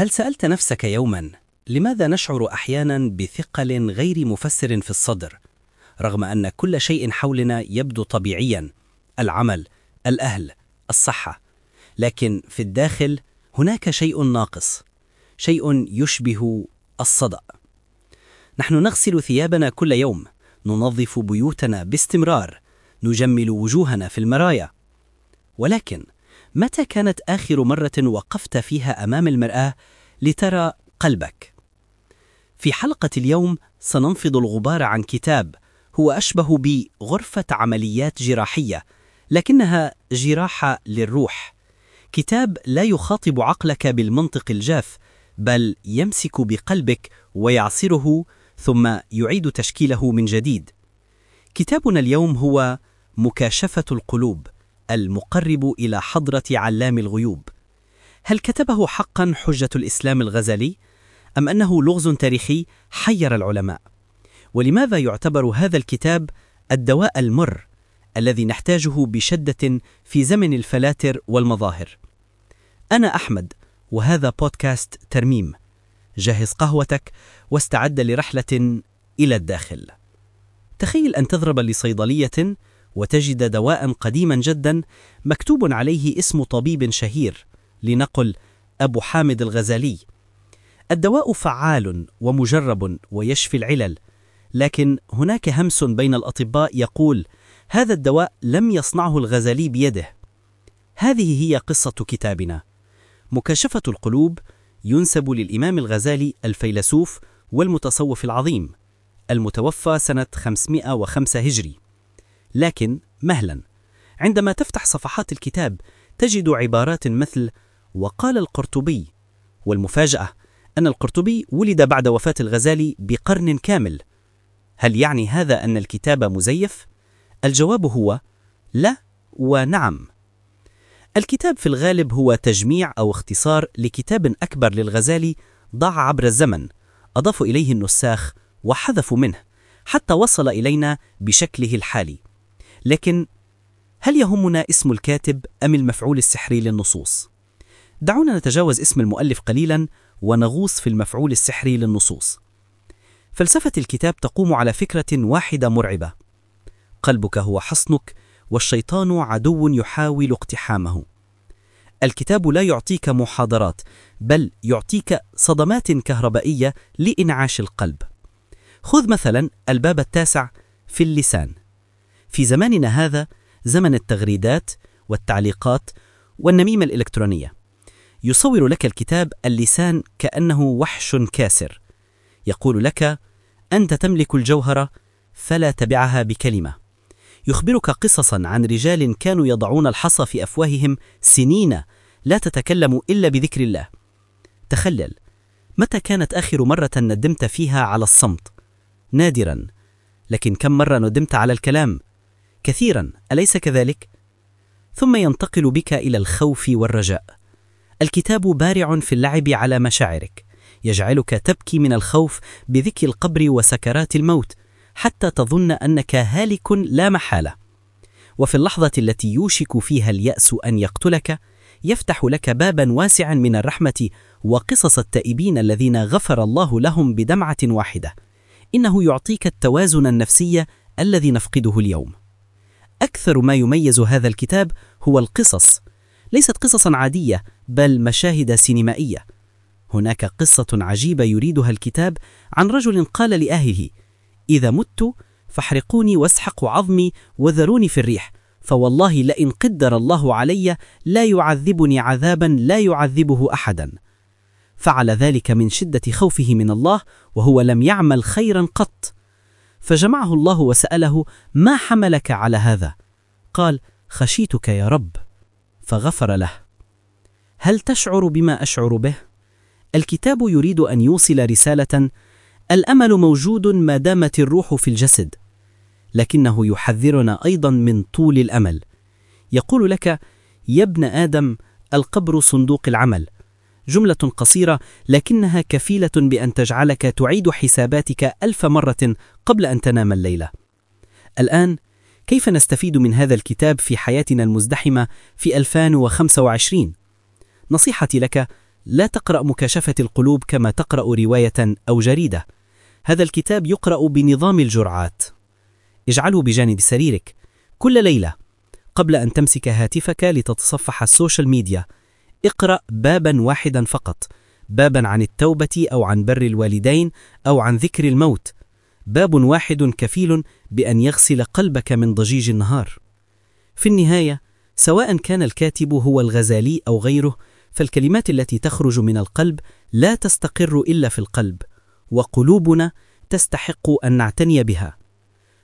هل سألت نفسك يوما لماذا نشعر أحيانا بثقل غير مفسر في الصدر رغم أن كل شيء حولنا يبدو طبيعيا العمل، الأهل، الصحة لكن في الداخل هناك شيء ناقص شيء يشبه الصدأ. نحن نغسل ثيابنا كل يوم ننظف بيوتنا باستمرار نجمل وجوهنا في المرايا ولكن متى كانت آخر مرة وقفت فيها أمام المرآة لترى قلبك؟ في حلقة اليوم سننفض الغبار عن كتاب هو أشبه بغرفة عمليات جراحية لكنها جراحة للروح. كتاب لا يخاطب عقلك بالمنطق الجاف بل يمسك بقلبك ويعصره ثم يعيد تشكيله من جديد. كتابنا اليوم هو مكاشفة القلوب. المقرب إلى حضرة علام الغيوب هل كتبه حقا حجة الإسلام الغزالي؟ أم أنه لغز تاريخي حير العلماء؟ ولماذا يعتبر هذا الكتاب الدواء المر الذي نحتاجه بشدة في زمن الفلاتر والمظاهر؟ أنا أحمد وهذا بودكاست ترميم جهز قهوتك واستعد لرحلة إلى الداخل تخيل أن تذهب لصيدلية وتجد دواء قديما جدا مكتوب عليه اسم طبيب شهير لنقل أبو حامد الغزالي. الدواء فعال ومجرب ويشفي العلل لكن هناك همس بين الأطباء يقول هذا الدواء لم يصنعه الغزالي بيده. هذه هي قصة كتابنا. مكاشفة القلوب ينسب للإمام الغزالي الفيلسوف والمتصوف العظيم المتوفى سنة 505 هجري. لكن مهلا. عندما تفتح صفحات الكتاب تجد عبارات مثل وقال القرطبي والمفاجأة أن القرطبي ولد بعد وفاة الغزالي بقرن كامل. هل يعني هذا أن الكتاب مزيف؟ الجواب هو لا ونعم. الكتاب في الغالب هو تجميع أو اختصار لكتاب أكبر للغزالي ضاع عبر الزمن. أضافوا إليه النساخ وحذفوا منه حتى وصل إلينا بشكله الحالي. لكن هل يهمنا اسم الكاتب أم المفعول السحري للنصوص؟ دعونا نتجاوز اسم المؤلف قليلا ونغوص في المفعول السحري للنصوص. فلسفة الكتاب تقوم على فكرة واحدة مرعبة. قلبك هو حصنك والشيطان عدو يحاول اقتحامه. الكتاب لا يعطيك محاضرات بل يعطيك صدمات كهربائية لإنعاش القلب. خذ مثلا الباب التاسع في اللسان. في زماننا هذا زمن التغريدات والتعليقات والنميمة الإلكترونية. يصور لك الكتاب اللسان كأنه وحش كاسر. يقول لك أنت تملك الجوهره فلا تبعها بكلمة. يخبرك قصصا عن رجال كانوا يضعون الحصى في أفواههم سنين لا تتكلم إلا بذكر الله. تخلل متى كانت آخر مرة ندمت فيها على الصمت؟ نادرا لكن كم مرة ندمت على الكلام؟ كثيرا أليس كذلك؟ ثم ينتقل بك إلى الخوف والرجاء. الكتاب بارع في اللعب على مشاعرك. يجعلك تبكي من الخوف بذكر القبر وسكرات الموت حتى تظن أنك هالك لا محالة. وفي اللحظة التي يوشك فيها اليأس أن يقتلك يفتح لك بابا واسعا من الرحمة وقصص التائبين الذين غفر الله لهم بدمعة واحدة. إنه يعطيك التوازن النفسي الذي نفقده اليوم. أكثر ما يميز هذا الكتاب هو القصص. ليست قصصا عادية بل مشاهد سينمائية. هناك قصة عجيبة يريدها الكتاب عن رجل قال لأهله إذا مت فاحرقوني واسحقوا عظمي وذروني في الريح فوالله لئن قدر الله علي لا يعذبني عذابا لا يعذبه أحدا. فعل ذلك من شدة خوفه من الله وهو لم يعمل خيرا قط. فجمعه الله وسأله ما حملك على هذا؟ قال خشيتك يا رب. فغفر له. هل تشعر بما أشعر به؟ الكتاب يريد أن يوصل رسالة الأمل موجود ما دامت الروح في الجسد لكنه يحذرنا أيضا من طول الأمل. يقول لك يا ابن آدم القبر صندوق العمل جملة قصيرة لكنها كفيلة بأن تجعلك تعيد حساباتك ألف مرة قبل أن تنام الليلة. الآن كيف نستفيد من هذا الكتاب في حياتنا المزدحمة في 2025 نصيحتي لك لا تقرأ مكاشفة القلوب كما تقرأ رواية أو جريدة. هذا الكتاب يقرأ بنظام الجرعات. اجعله بجانب سريرك. كل ليلة قبل أن تمسك هاتفك لتتصفح السوشيال ميديا اقرأ بابا واحدا فقط. بابا عن التوبة أو عن بر الوالدين أو عن ذكر الموت. باب واحد كفيل بأن يغسل قلبك من ضجيج النهار. في النهاية سواء كان الكاتب هو الغزالي أو غيره فالكلمات التي تخرج من القلب لا تستقر إلا في القلب وقلوبنا تستحق أن نعتني بها.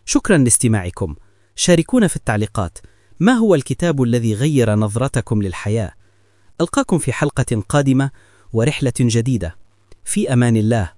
شكرا لاستماعكم. شاركونا في التعليقات. ما هو الكتاب الذي غير نظرتكم للحياة؟ ألقاكم في حلقة قادمة ورحلة جديدة. في أمان الله.